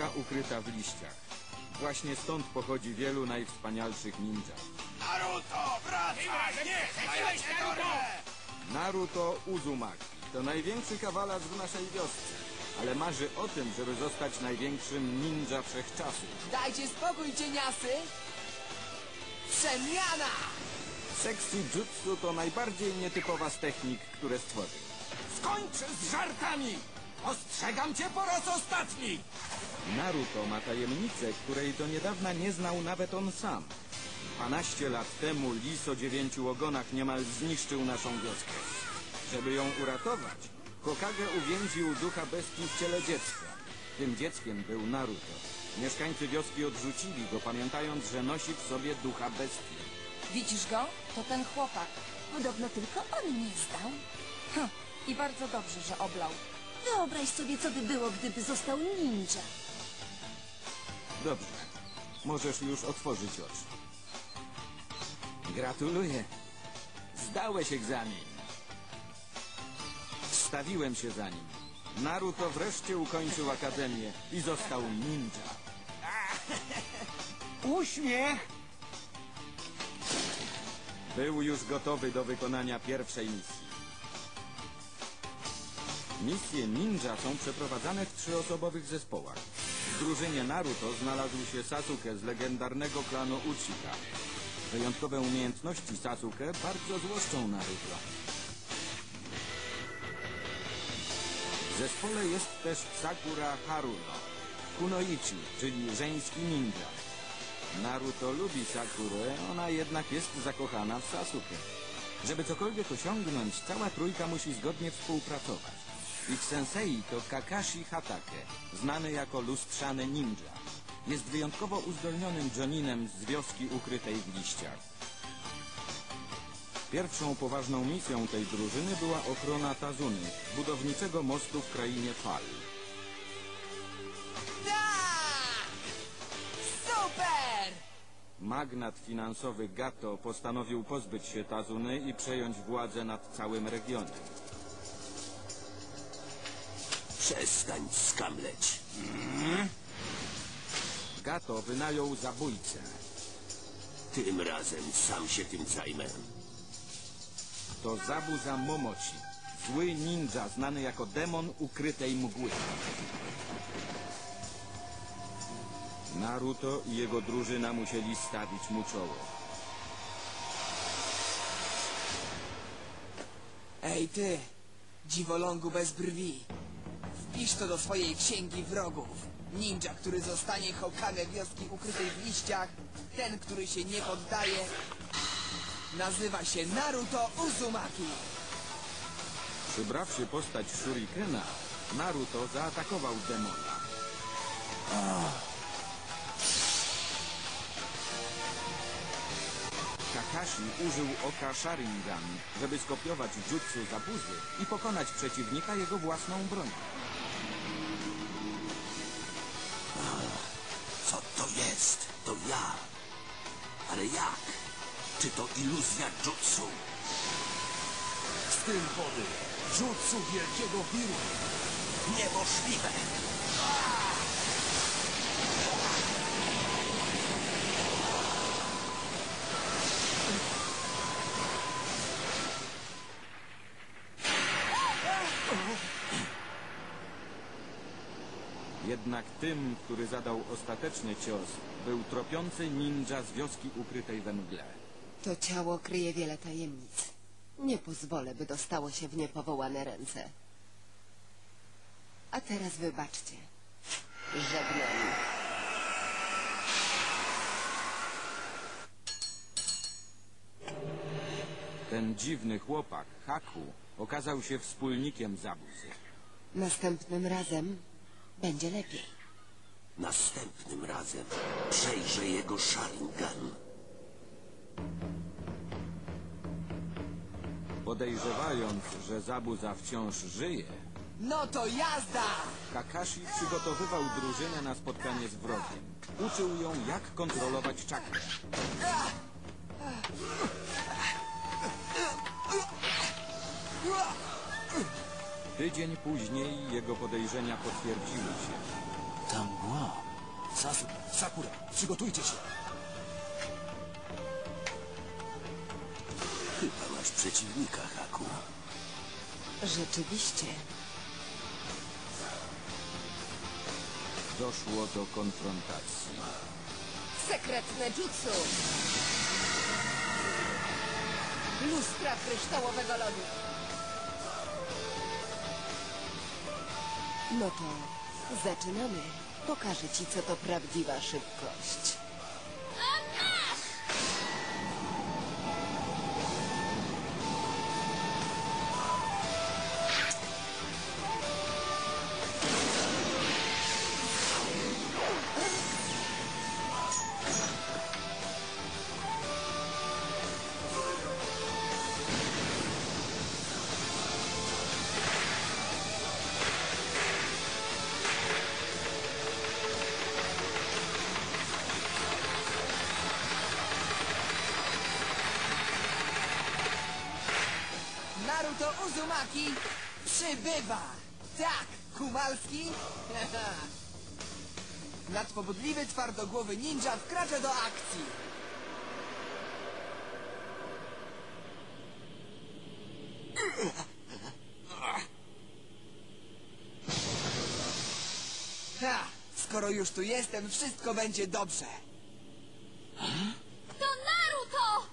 Wioska ukryta w liściach. Właśnie stąd pochodzi wielu najwspanialszych ninja. Naruto, wracaj! Nie, cię dorwę! Naruto Uzumaki to największy kawalarz w naszej wiosce, ale marzy o tym, żeby zostać największym ninja wszechczasów. Dajcie spokój, cieniasy! Przemiana! Sexy Jutsu to najbardziej nietypowa z technik, które stworzył. Skończ z żartami! Ostrzegam cię po raz ostatni! Naruto ma tajemnicę, której do niedawna nie znał nawet on sam. 12 lat temu lis o dziewięciu ogonach niemal zniszczył naszą wioskę. Żeby ją uratować, Hokage uwięził ducha bestii w ciele dziecka. Tym dzieckiem był Naruto. Mieszkańcy wioski odrzucili go, pamiętając, że nosi w sobie ducha bestii. Widzisz go? To ten chłopak. Podobno tylko on nie zdał. Hm. I bardzo dobrze, że oblał. Wyobraź sobie, co by było, gdyby został ninja. Dobrze, możesz już otworzyć oczy. Gratuluję. Zdałeś egzamin. Wstawiłem się za nim. Naruto wreszcie ukończył akademię i został ninja. Uśmiech! Był już gotowy do wykonania pierwszej misji. Misje ninja są przeprowadzane w trzyosobowych zespołach. W drużynie Naruto znalazł się Sasuke z legendarnego klanu Uchiha. Wyjątkowe umiejętności Sasuke bardzo złoszczą Naruto. W zespole jest też Sakura Haruno, Kunoichi, czyli żeński ninja. Naruto lubi Sakurę, ona jednak jest zakochana w Sasuke. Żeby cokolwiek osiągnąć, cała trójka musi zgodnie współpracować. Ich sensei to Kakashi Hatake, znany jako lustrzany ninja. Jest wyjątkowo uzdolnionym Joninem z wioski ukrytej w liściach. Pierwszą poważną misją tej drużyny była ochrona Tazuny, budowniczego mostu w krainie Fal. Tak! Super! Magnat finansowy Gato postanowił pozbyć się Tazuny i przejąć władzę nad całym regionem. Przestań skamleć. Gato wynajął zabójcę. Tym razem sam się tym zajmę. To Zabuza Momochi, zły ninja znany jako demon ukrytej mgły. Naruto i jego drużyna musieli stawić mu czoło. Ej ty, dziwolągu bez brwi. Wpisz to do swojej księgi wrogów. Ninja, który zostanie Hokage wioski ukrytej w liściach, ten, który się nie poddaje, nazywa się Naruto Uzumaki. Przybrawszy postać Shurikena, Naruto zaatakował demona. Kakashi użył oka Sharingan, żeby skopiować jutsu Zabuzy i pokonać przeciwnika jego własną bronią. Ale jak? Czy to iluzja jutsu? Styl wody. Jutsu wielkiego wiru. Niemożliwe! Jednak tym, który zadał ostateczny cios, był tropiący ninja z wioski ukrytej we mgle. To ciało kryje wiele tajemnic. Nie pozwolę, by dostało się w niepowołane ręce. A teraz wybaczcie. Żegnam. Ten dziwny chłopak, Haku, okazał się wspólnikiem Zabuzy. Następnym razem będzie lepiej. Następnym razem przejrzę jego Sharingan. Podejrzewając, że Zabuza wciąż żyje, No to jazda! Kakashi przygotowywał drużynę na spotkanie z wrogiem. Uczył ją, jak kontrolować czakrę. Tydzień później jego podejrzenia potwierdziły się. Ta mgła. Sasu, Sakura, przygotujcie się. Chyba masz przeciwnika, Haku. Rzeczywiście. Doszło do konfrontacji. Sekretne jutsu! Lustra kryształowego lodu. No to zaczynamy. Pokażę ci, co to prawdziwa szybkość. Naruto Uzumaki przybywa! Tak, Kumalski? Nadpobudliwy, twardogłowy ninja wkracza do akcji! Ha! Skoro już tu jestem, wszystko będzie dobrze. To Naruto!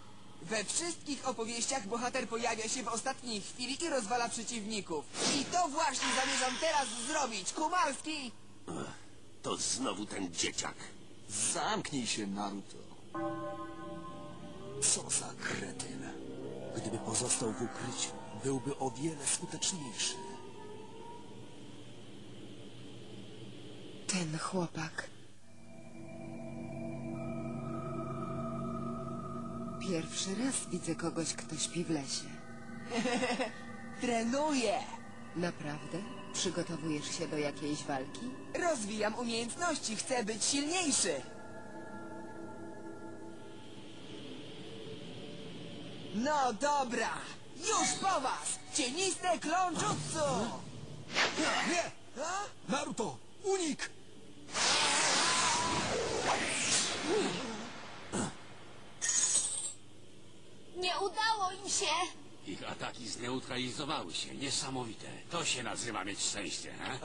We wszystkich opowieściach bohater pojawia się w ostatniej chwili i rozwala przeciwników. I to właśnie zamierzam teraz zrobić, Kumalski! To znowu ten dzieciak. Zamknij się, Naruto. Co za kretyn. Gdyby pozostał w ukryciu, byłby o wiele skuteczniejszy. Ten chłopak. Pierwszy raz widzę kogoś, kto śpi w lesie. Trenuję! Naprawdę? Przygotowujesz się do jakiejś walki? Rozwijam umiejętności, chcę być silniejszy! No dobra! Już po was! Cieniste klączutsu! Nie! Naruto, unik! Nie udało im się! Ich ataki zneutralizowały się. Niesamowite. To się nazywa mieć szczęście, he?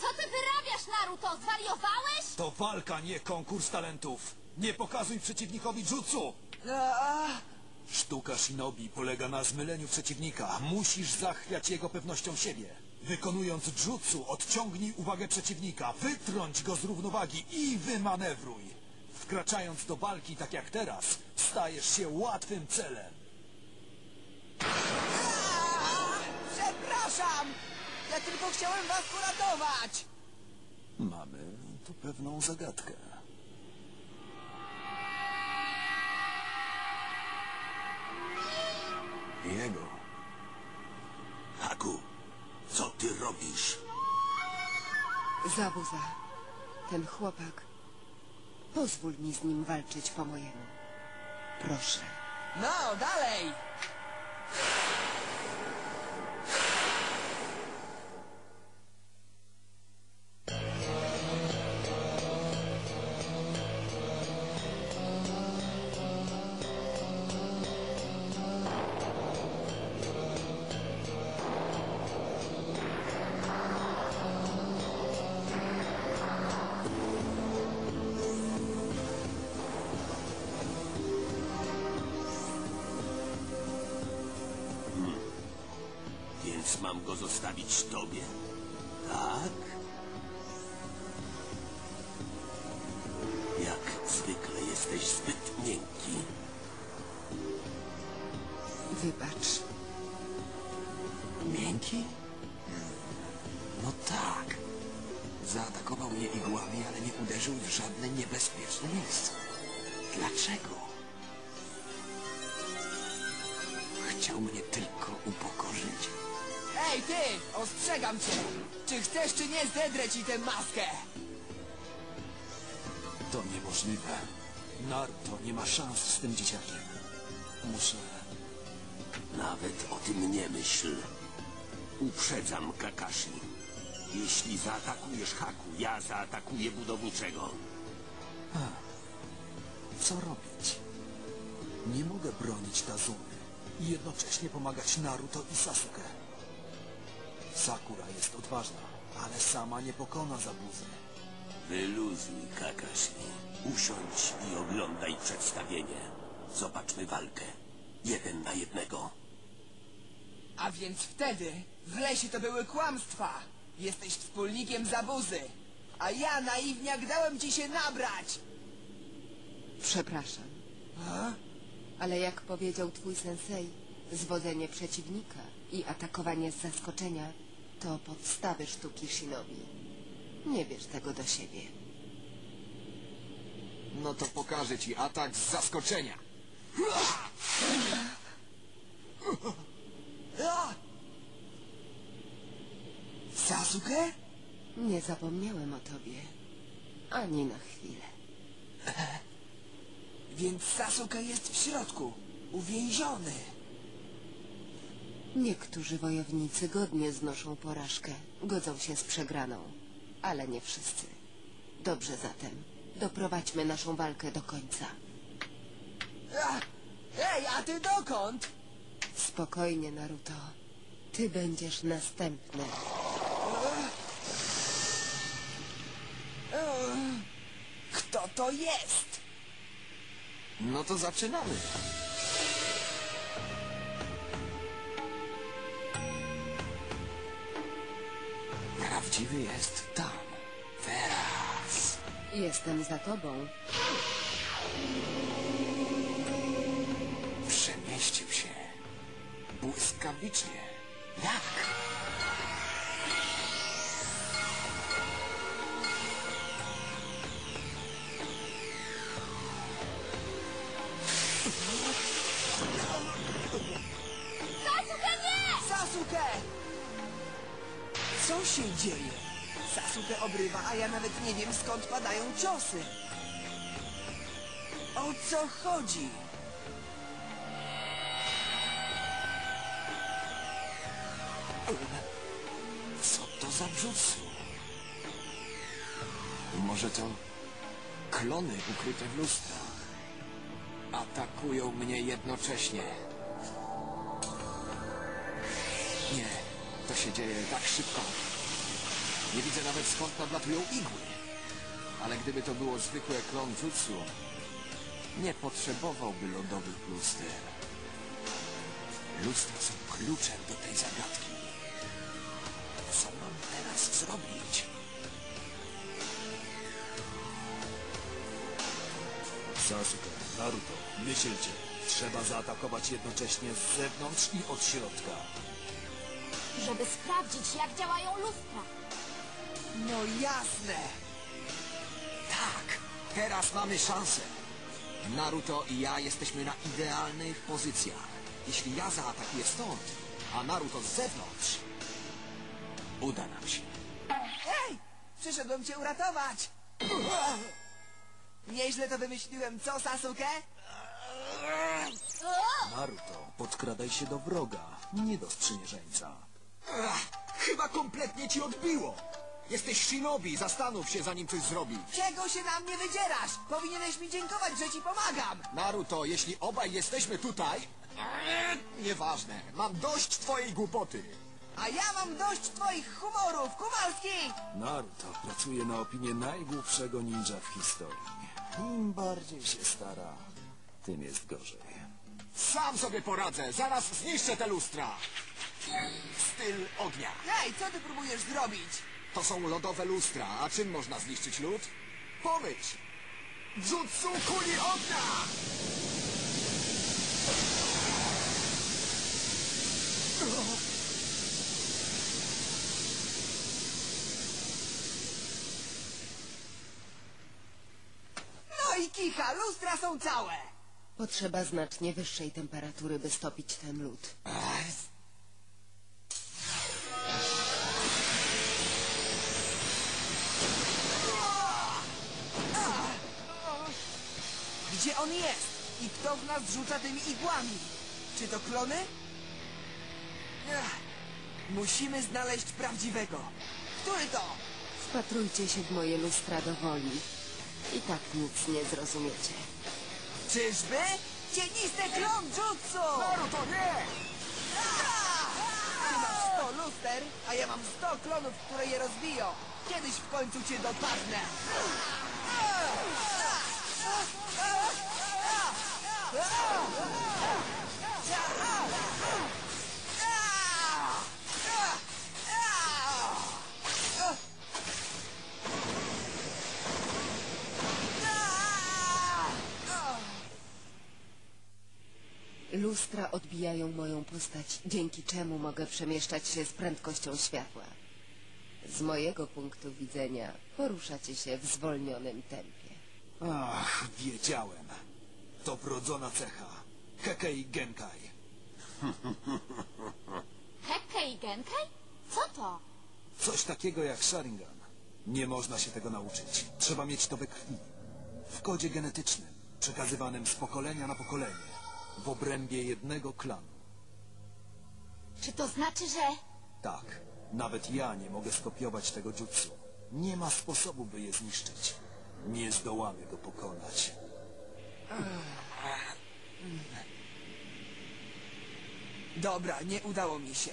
Co ty wyrabiasz, Naruto? Zwariowałeś? To walka, nie konkurs talentów. Nie pokazuj przeciwnikowi jutsu! Sztuka shinobi polega na zmyleniu przeciwnika. Musisz zachwiać jego pewnością siebie. Wykonując jutsu, odciągnij uwagę przeciwnika, wytrąć go z równowagi i wymanewruj. Wkraczając do walki tak jak teraz, stajesz się łatwym celem. Przepraszam! Ja tylko chciałem was uratować! Mamy tu pewną zagadkę. Jego. Haku, co ty robisz? Zabuza. Ten chłopak. Pozwól mi z nim walczyć po mojemu. Proszę. No, dalej! Więc mam go zostawić tobie? Tak? Jak zwykle jesteś zbyt miękki. Wybacz. Miękki? No tak. Zaatakował mnie igłami, ale nie uderzył w żadne niebezpieczne miejsce. Dlaczego? Ej, ty! Ostrzegam cię! Czy chcesz, czy nie, zedrę ci tę maskę! To niemożliwe. Naruto nie ma szans z tym dzieciakiem. Muszę... Nawet o tym nie myśl. Uprzedzam, Kakashi. Jeśli zaatakujesz Haku, ja zaatakuję budowniczego. Co robić? Nie mogę bronić Tazumy i jednocześnie pomagać Naruto i Sasuke. Sakura jest odważna, ale sama nie pokona Zabuzy. Wyluzuj, Kakashi. Usiądź i oglądaj przedstawienie. Zobaczmy walkę. Jeden na jednego. A więc wtedy w lesie to były kłamstwa. Jesteś wspólnikiem zabuzy. A ja, naiwniak, dałem ci się nabrać. Przepraszam. Ale jak powiedział twój sensei, zwodzenie przeciwnika i atakowanie z zaskoczenia to podstawy sztuki shinobi. Nie bierz tego do siebie. No to pokażę ci atak z zaskoczenia. Sasuke? Nie zapomniałem o tobie. Ani na chwilę. Więc Sasuke jest w środku. Uwięziony. Niektórzy wojownicy godnie znoszą porażkę, godzą się z przegraną, ale nie wszyscy. Dobrze zatem, doprowadźmy naszą walkę do końca. Ej, a ty dokąd? Spokojnie, Naruto. Ty będziesz następny. Kto to jest? No to zaczynamy. Prawdziwy jest tam. Teraz. Jestem za tobą. Przemieścił się. Błyskawicznie. Jak? Co się dzieje? Sasuke obrywa, a ja nawet nie wiem skąd padają ciosy. O co chodzi? Co to za jutsu? Może to klony ukryte w lustrach. Atakują mnie jednocześnie. Nie, to się dzieje tak szybko. Nie widzę nawet skąd nadlatują igły. Ale gdyby to było zwykłe klon jutsu, nie potrzebowałby lodowych luster. Lustra są kluczem do tej zagadki. Co mam teraz zrobić? Sasuke, Naruto, myślcie. Trzeba zaatakować jednocześnie z zewnątrz i od środka. Żeby sprawdzić, jak działają lustra. No jasne! Tak, teraz mamy szansę. Naruto i ja jesteśmy na idealnych pozycjach. Jeśli ja zaatakuję stąd, a Naruto z zewnątrz, uda nam się. Hej! Przyszedłem cię uratować! Nieźle to wymyśliłem, co Sasuke? Naruto, podkradaj się do wroga, nie do sprzymierzeńca. Ach, chyba kompletnie ci odbiło. Jesteś shinobi, zastanów się zanim coś zrobisz. Czego się na mnie wydzierasz? Powinieneś mi dziękować, że ci pomagam! Naruto, jeśli obaj jesteśmy tutaj... Nieważne, mam dość twojej głupoty. A ja mam dość twoich humorów, Kowalski! Naruto pracuje na opinię najgłupszego ninja w historii. Im bardziej się stara, tym jest gorzej. Sam sobie poradzę, zaraz zniszczę te lustra. Styl ognia. Hej, co ty próbujesz zrobić? To są lodowe lustra, a czym można zniszczyć lód? Pomyśl! Jutsu kuli ognia! No i kicha, lustra są całe! Potrzeba znacznie wyższej temperatury, by stopić ten lód. Gdzie on jest? I kto w nas rzuca tymi igłami? Czy to klony? Ech, Musimy znaleźć prawdziwego. Który to? Wpatrujcie się w moje lustra do woli. I tak nic nie zrozumiecie. Czyżby? Cieniste klon jutsu! Naruto, nie! Ty masz 100 luster, a ja mam 100 klonów, które je rozbiją. Kiedyś w końcu cię dopadnę. Lustra odbijają moją postać, dzięki czemu mogę przemieszczać się z prędkością światła. Z mojego punktu widzenia poruszacie się w zwolnionym tempie. Ach, wiedziałem. To wrodzona cecha. Hekei Genkai. Hekkei Genkai? Co to? Coś takiego jak Sharingan. Nie można się tego nauczyć. Trzeba mieć to we krwi. W kodzie genetycznym, przekazywanym z pokolenia na pokolenie. W obrębie jednego klanu. Czy to znaczy, że... Tak, nawet ja nie mogę skopiować tego jutsu. Nie ma sposobu, by je zniszczyć. Nie zdołamy go pokonać. Dobra, nie udało mi się.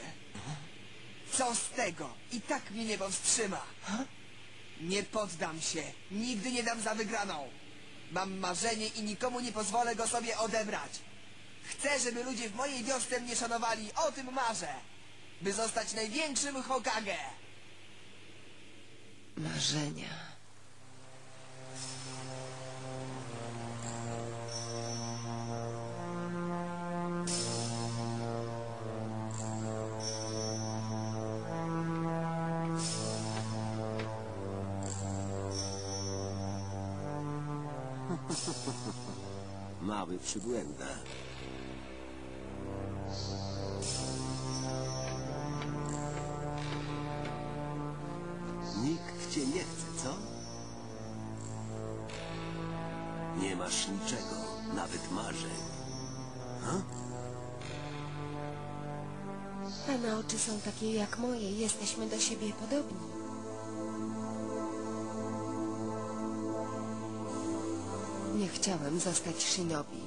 Co z tego? I tak mnie nie powstrzyma. Nie poddam się. Nigdy nie dam za wygraną. Mam marzenie i nikomu nie pozwolę go sobie odebrać. Chcę, żeby ludzie w mojej wiosce mnie szanowali. O tym marzę. By zostać największym Hokage. Marzenia. Mały przybłęda. Pana oczy są takie jak moje, jesteśmy do siebie podobni. Nie chciałem zostać shinobi.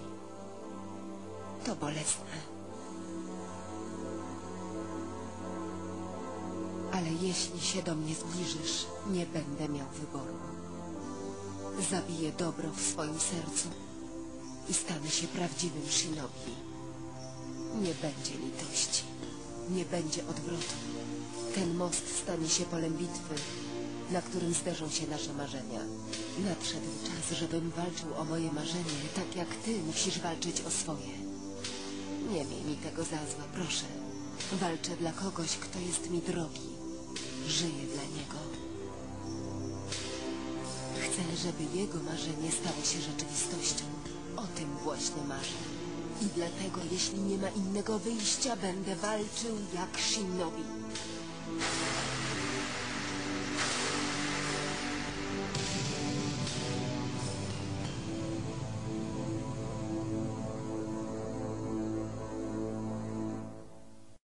To bolesne. Ale jeśli się do mnie zbliżysz, nie będę miał wyboru. Zabiję dobro w swoim sercu i stanę się prawdziwym shinobi. Nie będzie litości. Nie będzie odwrotu. Ten most stanie się polem bitwy, na którym zderzą się nasze marzenia. Nadszedł czas, żebym walczył o moje marzenie, tak jak ty musisz walczyć o swoje. Nie miej mi tego za złe, proszę. Walczę dla kogoś, kto jest mi drogi. Żyję dla niego. Chcę, żeby jego marzenie stało się rzeczywistością. O tym właśnie marzę. I dlatego, jeśli nie ma innego wyjścia, będę walczył jak shinobi.